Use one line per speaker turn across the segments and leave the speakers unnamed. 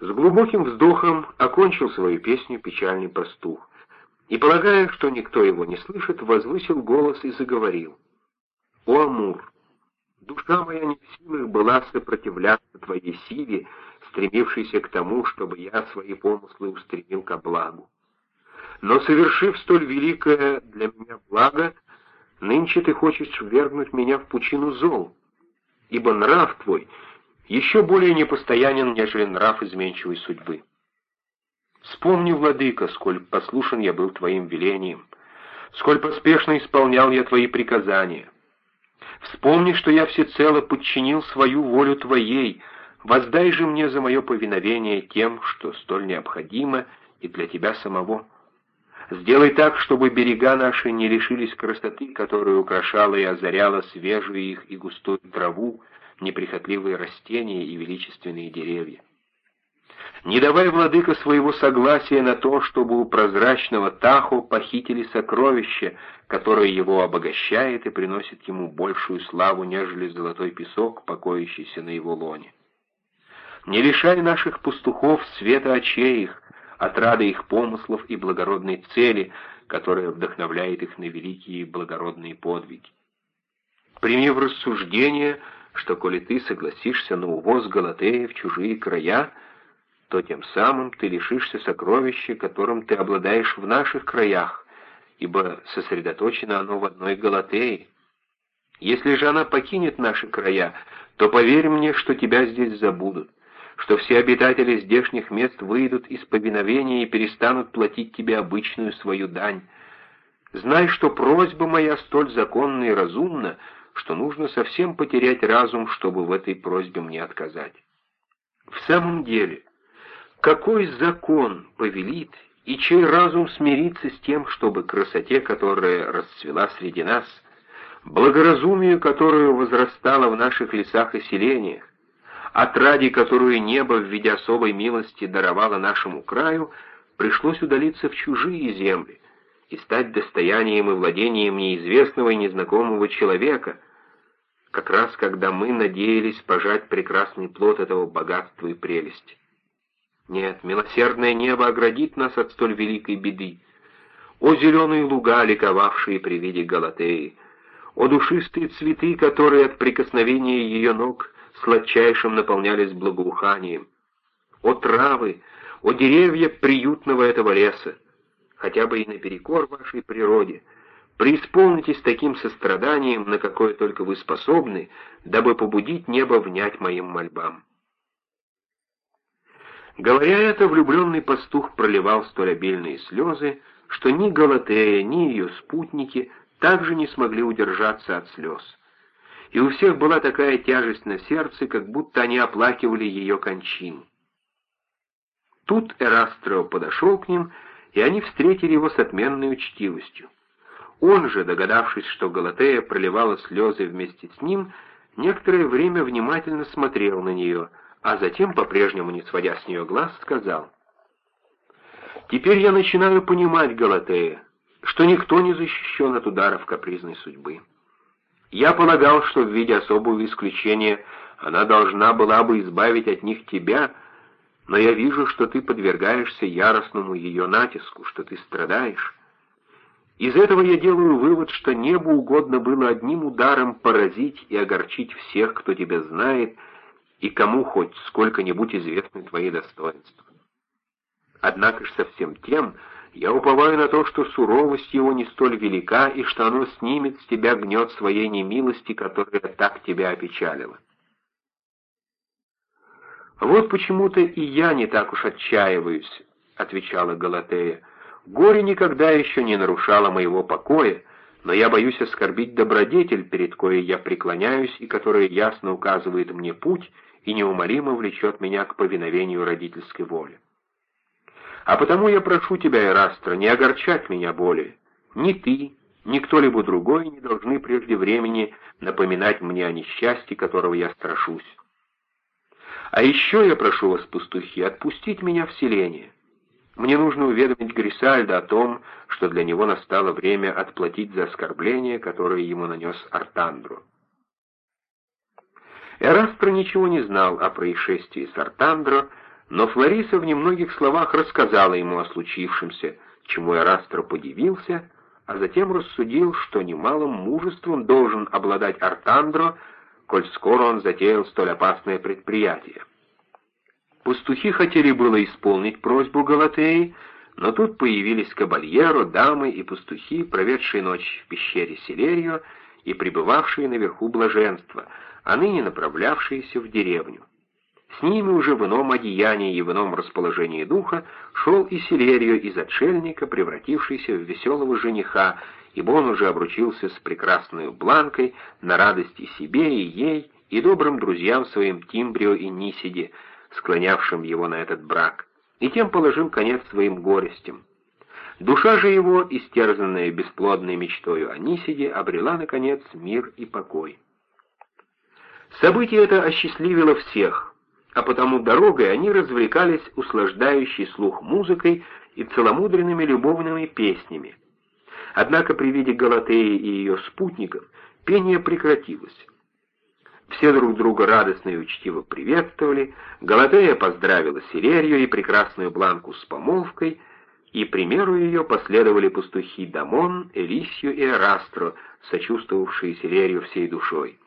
С глубоким вздохом окончил свою песню печальный пастух и, полагая, что никто его не слышит, возвысил голос и заговорил. «О, Амур! Душа моя не в силах была сопротивляться твоей силе, стремившейся к тому, чтобы я свои помыслы устремил ко благу. Но, совершив столь великое для меня благо, нынче ты хочешь ввергнуть меня в пучину зол, ибо нрав твой еще более непостоянен, нежели нрав изменчивой судьбы. Вспомни, владыка, сколь послушен я был твоим велением, сколь поспешно исполнял я твои приказания. Вспомни, что я всецело подчинил свою волю твоей, воздай же мне за мое повиновение тем, что столь необходимо и для тебя самого. Сделай так, чтобы берега наши не лишились красоты, которая украшала и озаряла свежую их и густую траву, неприхотливые растения и величественные деревья. Не давай, владыка, своего согласия на то, чтобы у прозрачного Тахо похитили сокровище, которое его обогащает и приносит ему большую славу, нежели золотой песок, покоящийся на его лоне. Не лишай наших пастухов света очей их, отрады их помыслов и благородной цели, которая вдохновляет их на великие и благородные подвиги. Прими в рассуждение, что коли ты согласишься на увоз Галатея в чужие края, то тем самым ты лишишься сокровища, которым ты обладаешь в наших краях, ибо сосредоточено оно в одной Галатее. Если же она покинет наши края, то поверь мне, что тебя здесь забудут, что все обитатели здешних мест выйдут из повиновения и перестанут платить тебе обычную свою дань. Знай, что просьба моя столь законна и разумна, что нужно совсем потерять разум, чтобы в этой просьбе мне отказать. В самом деле, какой закон повелит и чей разум смирится с тем, чтобы красоте, которая расцвела среди нас, благоразумию, которое возрастало в наших лесах и селениях, отраде, которую небо в виде особой милости даровало нашему краю, пришлось удалиться в чужие земли, и стать достоянием и владением неизвестного и незнакомого человека, как раз когда мы надеялись пожать прекрасный плод этого богатства и прелести. Нет, милосердное небо оградит нас от столь великой беды. О зеленые луга, ликовавшие при виде Галатеи! О душистые цветы, которые от прикосновения ее ног сладчайшим наполнялись благоуханием! О травы! О деревья приютного этого леса! хотя бы и наперекор вашей природе, преисполнитесь таким состраданием, на какое только вы способны, дабы побудить небо внять моим мольбам. Говоря это, влюбленный пастух проливал столь обильные слезы, что ни Галатея, ни ее спутники также не смогли удержаться от слез. И у всех была такая тяжесть на сердце, как будто они оплакивали ее кончину. Тут Эрастро подошел к ним и они встретили его с отменной учтивостью. Он же, догадавшись, что Галатея проливала слезы вместе с ним, некоторое время внимательно смотрел на нее, а затем, по-прежнему не сводя с нее глаз, сказал, «Теперь я начинаю понимать, Галатея, что никто не защищен от ударов капризной судьбы. Я полагал, что в виде особого исключения она должна была бы избавить от них тебя, но я вижу, что ты подвергаешься яростному ее натиску, что ты страдаешь. Из этого я делаю вывод, что небу угодно было одним ударом поразить и огорчить всех, кто тебя знает, и кому хоть сколько-нибудь известны твои достоинства. Однако ж со всем тем я уповаю на то, что суровость его не столь велика, и что оно снимет с тебя гнет своей немилости, которая так тебя опечалила. «Вот почему-то и я не так уж отчаиваюсь», — отвечала Галатея. «Горе никогда еще не нарушало моего покоя, но я боюсь оскорбить добродетель, перед коей я преклоняюсь и которая ясно указывает мне путь и неумолимо влечет меня к повиновению родительской воли. А потому я прошу тебя, Эрастро, не огорчать меня более. Ни ты, ни кто-либо другой не должны прежде времени напоминать мне о несчастье, которого я страшусь. А еще я прошу вас, пастухи, отпустить меня в селение. Мне нужно уведомить Грисальда о том, что для него настало время отплатить за оскорбление, которое ему нанес Артандру. Эрастро ничего не знал о происшествии с Артандро, но Флориса в немногих словах рассказала ему о случившемся, чему Эрастро подивился, а затем рассудил, что немалым мужеством должен обладать Артандро, коль скоро он затеял столь опасное предприятие. Пастухи хотели было исполнить просьбу Галатеи, но тут появились кабальеро, дамы и пастухи, проведшие ночь в пещере Селерию и пребывавшие наверху блаженства, а ныне направлявшиеся в деревню. С ними уже в ином одеянии и в ином расположении духа шел и Селерию из отшельника, превратившийся в веселого жениха, ибо он уже обручился с прекрасной Бланкой на радость и себе, и ей, и добрым друзьям своим Тимбрио и Нисиде, склонявшим его на этот брак, и тем положил конец своим горестям. Душа же его, истерзанная бесплодной мечтою о Нисиде, обрела, наконец, мир и покой. Событие это осчастливило всех, а потому дорогой они развлекались услаждающей слух музыкой и целомудренными любовными песнями. Однако при виде Галатеи и ее спутников пение прекратилось. Все друг друга радостно и учтиво приветствовали, Галатея поздравила Сирерию и прекрасную Бланку с помолвкой, и примеру ее последовали пастухи Дамон, Элисию и Эрастро, сочувствовавшие Сирерию всей душой.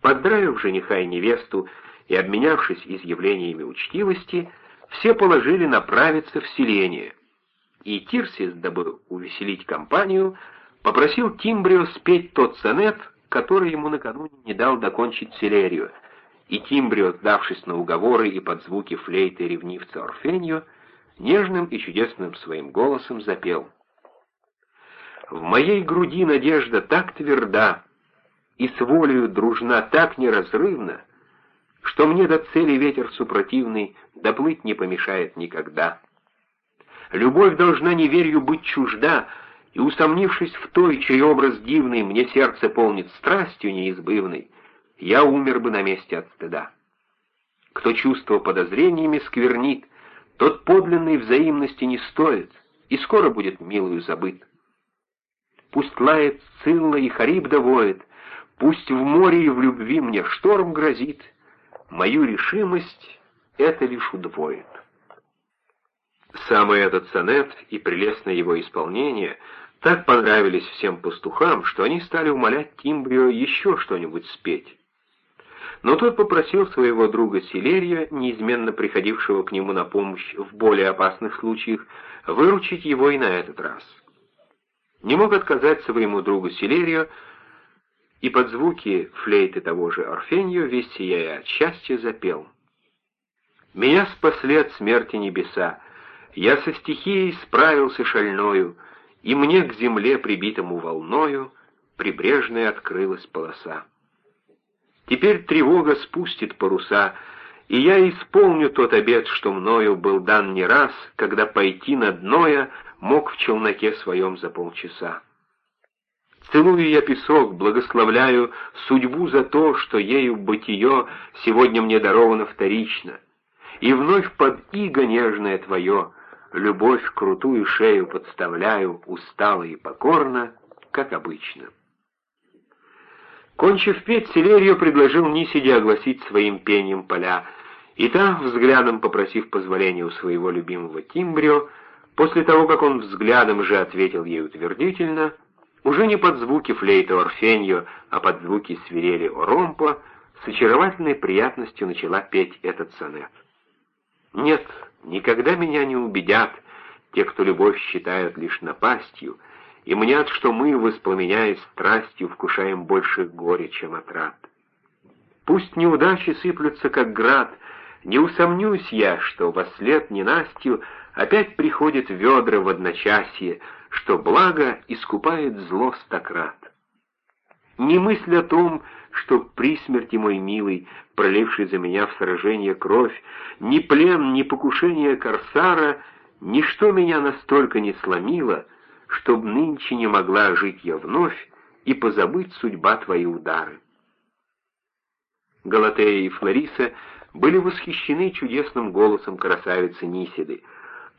Поздравив жениха и невесту и обменявшись изъявлениями учтивости, все положили направиться в селение. И Тирсис, дабы увеселить компанию, попросил Тимбрио спеть тот сонет, который ему накануне не дал докончить Селерию, и Тимбрио, сдавшись на уговоры и под звуки флейты ревнивца Орфенью, нежным и чудесным своим голосом запел. «В моей груди надежда так тверда и с волею дружна так неразрывна, что мне до цели ветер супротивный доплыть не помешает никогда. Любовь должна неверью быть чужда, и, усомнившись в той, чей образ дивный мне сердце полнит страстью неизбывной, я умер бы на месте от стыда. Кто чувство подозрениями сквернит, тот подлинной взаимности не стоит и скоро будет милую забыт. Пусть лает Сцилла и Харибда воет, пусть в море и в любви мне шторм грозит, мою решимость это лишь удвоит. Самый этот сонет и прелестное его исполнение — так понравились всем пастухам, что они стали умолять Тимбрио еще что-нибудь спеть. Но тот попросил своего друга Селерия, неизменно приходившего к нему на помощь в более опасных случаях, выручить его и на этот раз. Не мог отказать своему другу Селерию, и под звуки флейты того же Орфенью, весь сияя от счастья, запел. «Меня спасли от смерти небеса, я со стихией справился шальною, и мне к земле, прибитому волною, прибрежная открылась полоса. Теперь тревога спустит паруса, и я исполню тот обет, что мною был дан не раз, когда пойти на дно я мог в челноке своем за полчаса. Целую я песок, благословляю судьбу за то, что ею бытие сегодня мне даровано вторично, и вновь под иго нежное твое — любовь крутую шею подставляю, устало и покорно, как обычно. Кончив петь, Селерию предложил Нисиде огласить своим пением поля, и та, взглядом попросив позволения у своего любимого Тимбрио, после того, как он взглядом же ответил ей утвердительно, уже не под звуки флейта Орфеньо, а под звуки свирели Оромпо, с очаровательной приятностью начала петь этот сонет. Нет, никогда меня не убедят те, кто любовь считают лишь напастью, и мнят, что мы, воспламеняясь страстью, вкушаем больше горя, чем отрад. Пусть неудачи сыплются, как град, не усомнюсь я, что во след ненастью опять приходит ведра в одночасье, что благо искупает зло стократ. Не мысль о том, что при смерти мой милый, проливший за меня в сражение кровь, ни плен, ни покушение корсара, ничто меня настолько не сломило, чтоб нынче не могла жить я вновь и позабыть судьба твои удары. Галатея и Флориса были восхищены чудесным голосом красавицы Нисиды,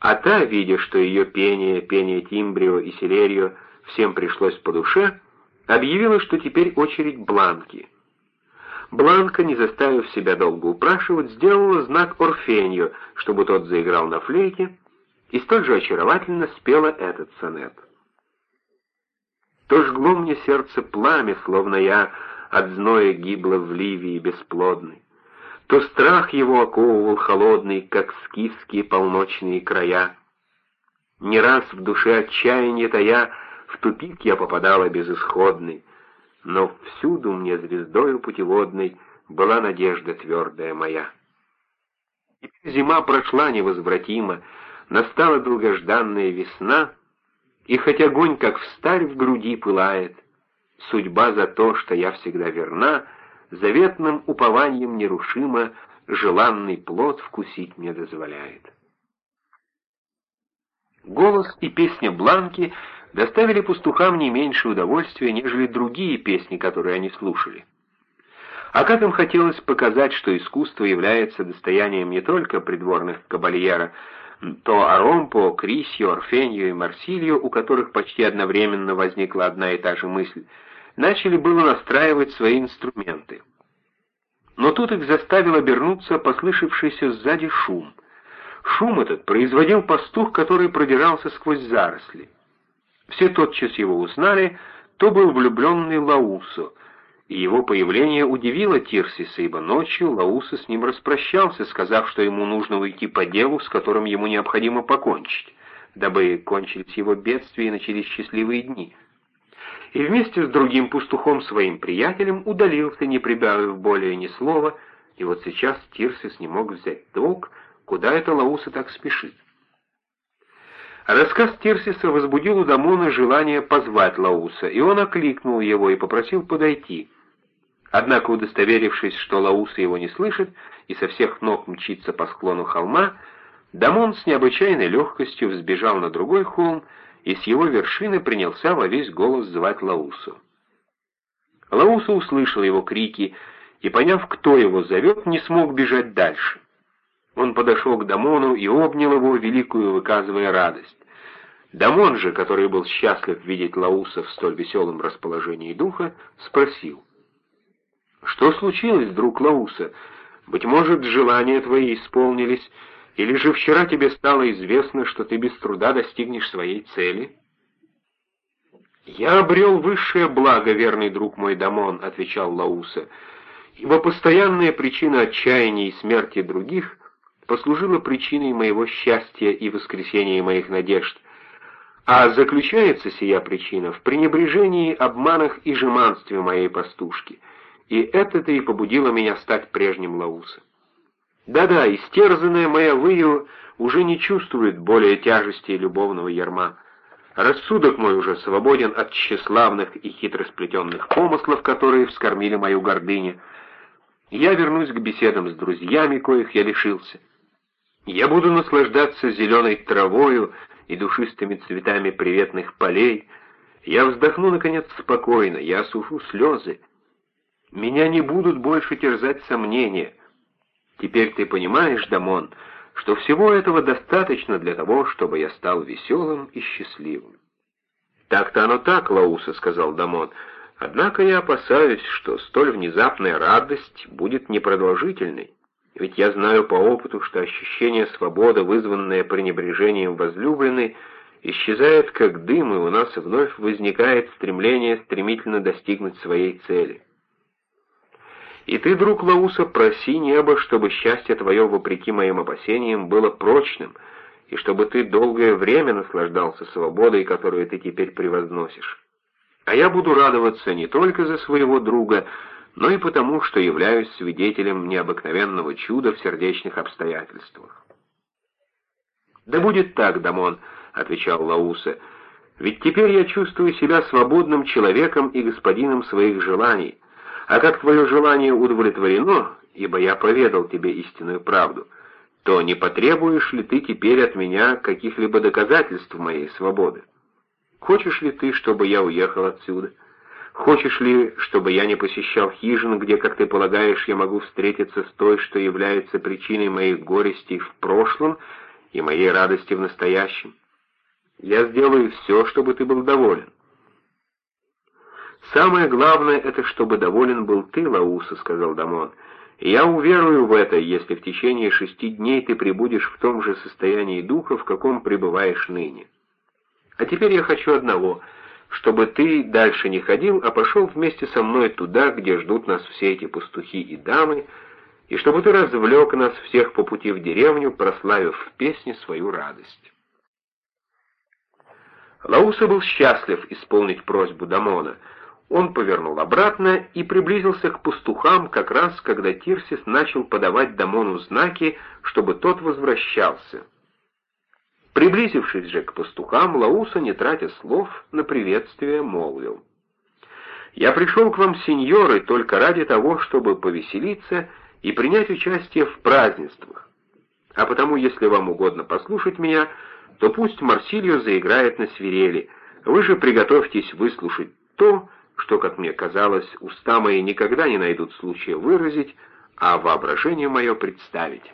а та, видя, что ее пение, пение Тимбрио и Селерио всем пришлось по душе, объявила, что теперь очередь Бланки. Бланка, не заставив себя долго упрашивать, сделала знак Орфенью, чтобы тот заиграл на флейте, и столь же очаровательно спела этот сонет. То жгло мне сердце пламя, словно я от зноя гибла в Ливии бесплодной, то страх его оковывал холодный, как скифские полночные края. Не раз в душе отчаяние тая, в тупик я попадала безысходный, но всюду мне звездою путеводной была надежда твердая моя. И зима прошла невозвратимо, настала долгожданная весна, и хоть огонь, как встарь в груди пылает, судьба за то, что я всегда верна, заветным упованием нерушимо желанный плод вкусить мне дозволяет. Голос и песня Бланки доставили пастухам не меньше удовольствия, нежели другие песни, которые они слушали. А как им хотелось показать, что искусство является достоянием не только придворных кабальера, то Аромпо, Крисио, Орфенью и Марсилью, у которых почти одновременно возникла одна и та же мысль, начали было настраивать свои инструменты. Но тут их заставил обернуться послышавшийся сзади шум. Шум этот производил пастух, который продирался сквозь заросли. Все тотчас его узнали, то был влюбленный Лаусо, и его появление удивило Тирсиса, ибо ночью Лаусо с ним распрощался, сказав, что ему нужно уйти по делу, с которым ему необходимо покончить, дабы кончились его бедствия и начались счастливые дни. И вместе с другим пастухом своим приятелем удалился, не прибавив более ни слова, и вот сейчас Тирсис не мог взять толк, куда это Лауса так спешит. Рассказ Тирсиса возбудил у Дамона желание позвать Лауса, и он окликнул его и попросил подойти. Однако, удостоверившись, что Лауса его не слышит и со всех ног мчится по склону холма, Дамон с необычайной легкостью взбежал на другой холм и с его вершины принялся во весь голос звать Лаусу. Лауса услышал его крики и, поняв, кто его зовет, не смог бежать дальше. Он подошел к Дамону и обнял его, великую выказывая радость. Дамон же, который был счастлив видеть Лауса в столь веселом расположении духа, спросил. «Что случилось, друг Лауса? Быть может, желания твои исполнились, или же вчера тебе стало известно, что ты без труда достигнешь своей цели?» «Я обрел высшее благо, верный друг мой Дамон», — отвечал Лауса, «ибо постоянная причина отчаяния и смерти других — послужило причиной моего счастья и воскресения моих надежд, а заключается сия причина в пренебрежении, обманах и жеманстве моей пастушки, и это-то и побудило меня стать прежним Лауса. Да-да, истерзанная моя выю уже не чувствует более тяжести любовного ярма. Рассудок мой уже свободен от тщеславных и хитросплетенных помыслов, которые вскормили мою гордыню. Я вернусь к беседам с друзьями, коих я лишился. Я буду наслаждаться зеленой травою и душистыми цветами приветных полей. Я вздохну, наконец, спокойно, я осушу слезы. Меня не будут больше терзать сомнения. Теперь ты понимаешь, Дамон, что всего этого достаточно для того, чтобы я стал веселым и счастливым. «Так-то оно так, Лауса», — сказал Дамон, — «однако я опасаюсь, что столь внезапная радость будет непродолжительной». Ведь я знаю по опыту, что ощущение свободы, вызванное пренебрежением возлюбленной, исчезает как дым, и у нас вновь возникает стремление стремительно достигнуть своей цели. И ты, друг Лауса, проси небо, чтобы счастье твое, вопреки моим опасениям, было прочным, и чтобы ты долгое время наслаждался свободой, которую ты теперь превозносишь. А я буду радоваться не только за своего друга, но и потому, что являюсь свидетелем необыкновенного чуда в сердечных обстоятельствах. «Да будет так, Дамон», — отвечал Лауса, — «ведь теперь я чувствую себя свободным человеком и господином своих желаний, а как твое желание удовлетворено, ибо я поведал тебе истинную правду, то не потребуешь ли ты теперь от меня каких-либо доказательств моей свободы? Хочешь ли ты, чтобы я уехал отсюда?» Хочешь ли, чтобы я не посещал хижин, где, как ты полагаешь, я могу встретиться с той, что является причиной моих горестей в прошлом и моей радости в настоящем? Я сделаю все, чтобы ты был доволен. «Самое главное — это чтобы доволен был ты, Лауса», — сказал Дамон. «Я уверую в это, если в течение шести дней ты пребудешь в том же состоянии духа, в каком пребываешь ныне. А теперь я хочу одного — чтобы ты дальше не ходил, а пошел вместе со мной туда, где ждут нас все эти пастухи и дамы, и чтобы ты развлек нас всех по пути в деревню, прославив в песне свою радость». Лауса был счастлив исполнить просьбу Дамона. Он повернул обратно и приблизился к пастухам как раз, когда Тирсис начал подавать Дамону знаки, чтобы тот возвращался. Приблизившись же к пастухам, Лауса, не тратя слов, на приветствие молвил. «Я пришел к вам, сеньоры, только ради того, чтобы повеселиться и принять участие в празднествах. А потому, если вам угодно послушать меня, то пусть Марсилио заиграет на свирели. Вы же приготовьтесь выслушать то, что, как мне казалось, уста мои никогда не найдут случая выразить, а воображение мое представить.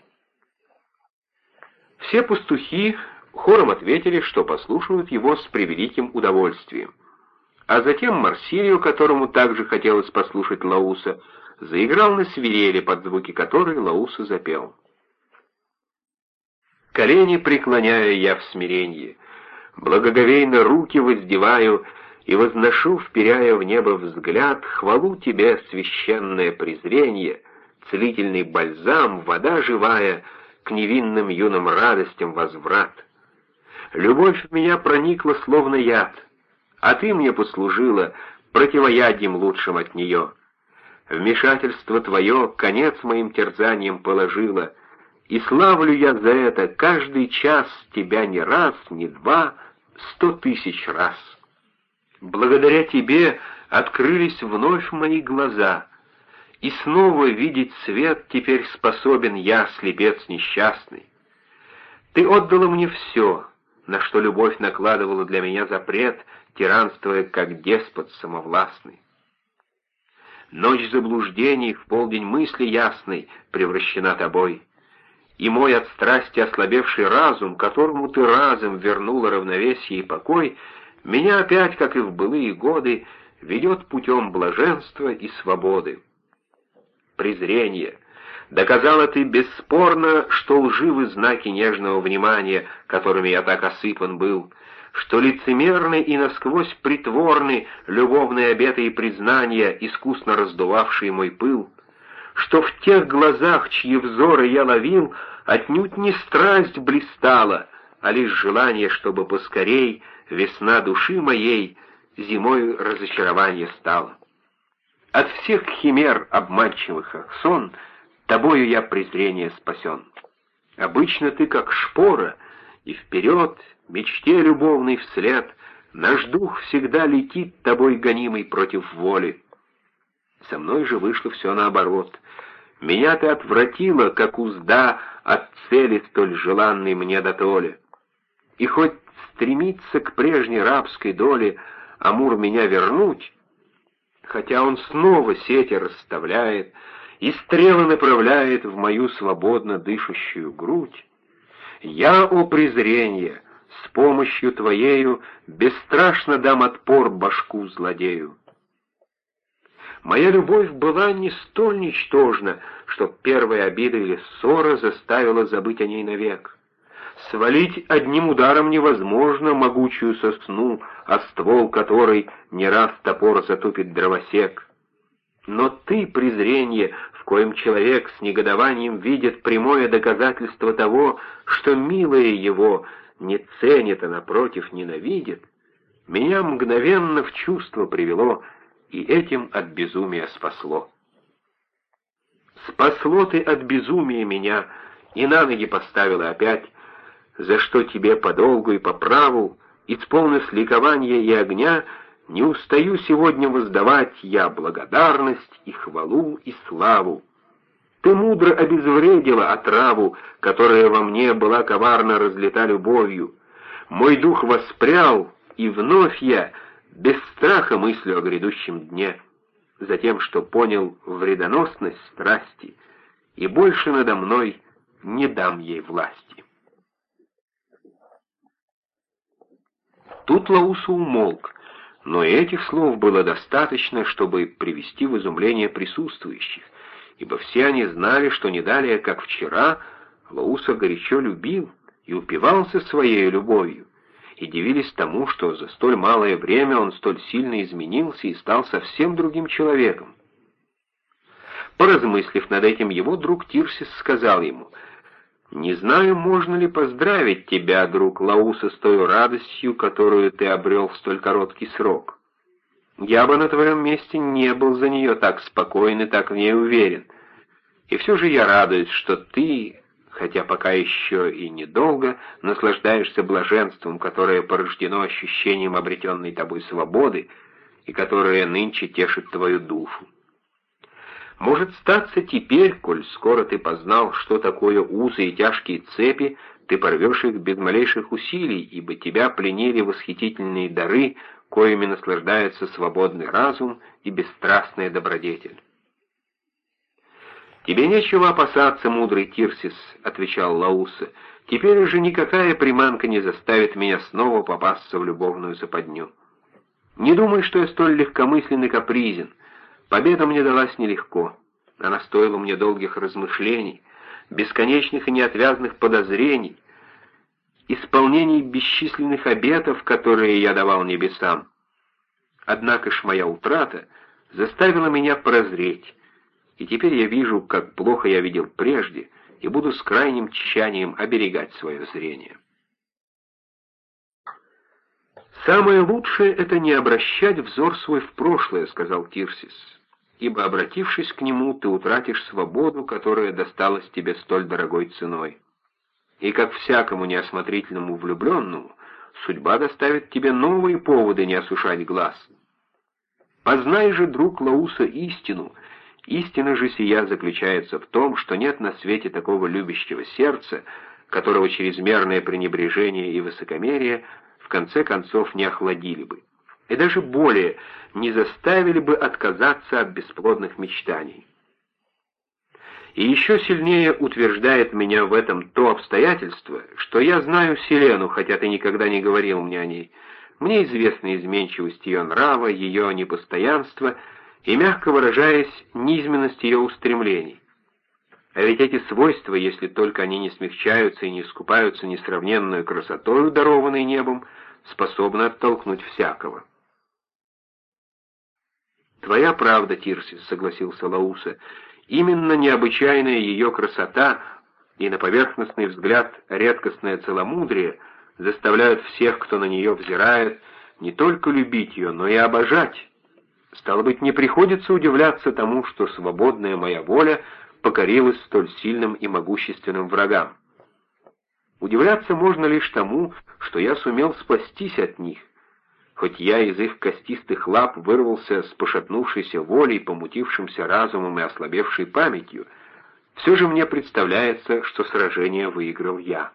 Все пастухи хором ответили, что послушают его с превеликим удовольствием. А затем Марсилио, которому также хотелось послушать Лауса, заиграл на свирели, под звуки которой Лауса запел. Колени преклоняю я в смиренье, благоговейно руки воздеваю и возношу, вперяя в небо взгляд, хвалу тебе, священное презрение, целительный бальзам, вода живая, к невинным юным радостям возврат. Любовь в меня проникла, словно яд, а ты мне послужила противоядием лучшим от нее. Вмешательство твое конец моим терзаниям положило — и славлю я за это каждый час тебя не раз, не два, сто тысяч раз. Благодаря тебе открылись вновь мои глаза, и снова видеть свет теперь способен я, слепец несчастный. Ты отдала мне все, на что любовь накладывала для меня запрет, тиранствуя, как деспот самовластный. Ночь заблуждений в полдень мысли ясной превращена тобой — и мой от страсти ослабевший разум, которому ты разом вернула равновесие и покой, меня опять, как и в былые годы, ведет путем блаженства и свободы. Презрение. Доказала ты бесспорно, что лживы знаки нежного внимания, которыми я так осыпан был, что лицемерны и насквозь притворны любовные обеты и признания, искусно раздувавшие мой пыл, что в тех глазах, чьи взоры я ловил, отнюдь не страсть блистала, а лишь желание, чтобы поскорей весна души моей зимой разочарование стала. От всех химер обманчивых сон тобою я презрение спасен. Обычно ты как шпора, и вперед, мечте любовной вслед, наш дух всегда летит тобой гонимый против воли. Со мной же вышло все наоборот. Меня ты отвратила, как узда от цели столь желанной мне до толи. И хоть стремится к прежней рабской доле Амур меня вернуть, хотя он снова сети расставляет и стрелы направляет в мою свободно дышащую грудь, я, о презрение, с помощью твоею бесстрашно дам отпор башку злодею. Моя любовь была не столь ничтожна, чтоб первая обида или ссора заставила забыть о ней навек. Свалить одним ударом невозможно могучую сосну, а ствол которой не раз топор затупит дровосек. Но ты, презрение, в коем человек с негодованием видит прямое доказательство того, что милое его не ценит, а напротив ненавидит, меня мгновенно в чувство привело и этим от безумия спасло. Спасло ты от безумия меня, и на ноги поставила опять, за что тебе подолгу и по праву, исполнив ликования и огня, не устаю сегодня воздавать я благодарность и хвалу и славу. Ты мудро обезвредила отраву, которая во мне была коварно разлита любовью. Мой дух воспрял, и вновь я — без страха мыслю о грядущем дне, за тем, что понял вредоносность страсти, и больше надо мной не дам ей власти. Тут Лауса умолк, Но этих слов было достаточно, чтобы привести в изумление присутствующих, ибо все они знали, что не далее, как вчера, Лауса горячо любил и упивался своей любовью, и дивились тому, что за столь малое время он столь сильно изменился и стал совсем другим человеком. Поразмыслив над этим, его друг Тирсис сказал ему, «Не знаю, можно ли поздравить тебя, друг Лауса, с той радостью, которую ты обрел в столь короткий срок. Я бы на твоем месте не был за нее так спокоен и так в ней уверен. И все же я радуюсь, что ты, хотя пока еще и недолго, наслаждаешься блаженством, которое порождено ощущением обретенной тобой свободы и которое нынче тешит твою душу. Может статься теперь, коль скоро ты познал, что такое узы и тяжкие цепи, ты порвешь их без малейших усилий, ибо тебя пленили восхитительные дары, коими наслаждается свободный разум и бесстрастная добродетель. «Тебе нечего опасаться, мудрый Тирсис», — отвечал Лауса. «Теперь уже никакая приманка не заставит меня снова попасться в любовную западню. Не думай, что я столь легкомыслен и капризен. Победа мне далась нелегко. Она стоила мне долгих размышлений, бесконечных и неотвязных подозрений, исполнений бесчисленных обетов, которые я давал небесам. Однако ж моя утрата заставила меня прозреть, и теперь я вижу, как плохо я видел прежде, и буду с крайним тщанием оберегать свое зрение. «Самое лучшее — это не обращать взор свой в прошлое», — сказал Тирсис, «ибо, обратившись к нему, ты утратишь свободу, которая досталась тебе столь дорогой ценой. И как всякому неосмотрительному влюбленному, судьба доставит тебе новые поводы не осушать глаз. Познай же, друг Лауса, истину — Истина же сия заключается в том, что нет на свете такого любящего сердца, которого чрезмерное пренебрежение и высокомерие в конце концов не охладили бы, и даже более не заставили бы отказаться от бесплодных мечтаний. И еще сильнее утверждает меня в этом то обстоятельство, что я знаю Селену, хотя ты никогда не говорил мне о ней. Мне известна изменчивость ее нрава, ее непостоянство — и, мягко выражаясь, низменность ее устремлений. А ведь эти свойства, если только они не смягчаются и не искупаются несравненную красотою, дарованной небом, способны оттолкнуть всякого. «Твоя правда, Тирсис», — согласился Лауса, — «именно необычайная ее красота и на поверхностный взгляд редкостное целомудрие заставляют всех, кто на нее взирает, не только любить ее, но и обожать, Стало быть, не приходится удивляться тому, что свободная моя воля покорилась столь сильным и могущественным врагам. Удивляться можно лишь тому, что я сумел спастись от них, хоть я из их костистых лап вырвался с пошатнувшейся волей, помутившимся разумом и ослабевшей памятью, все же мне представляется, что сражение выиграл я.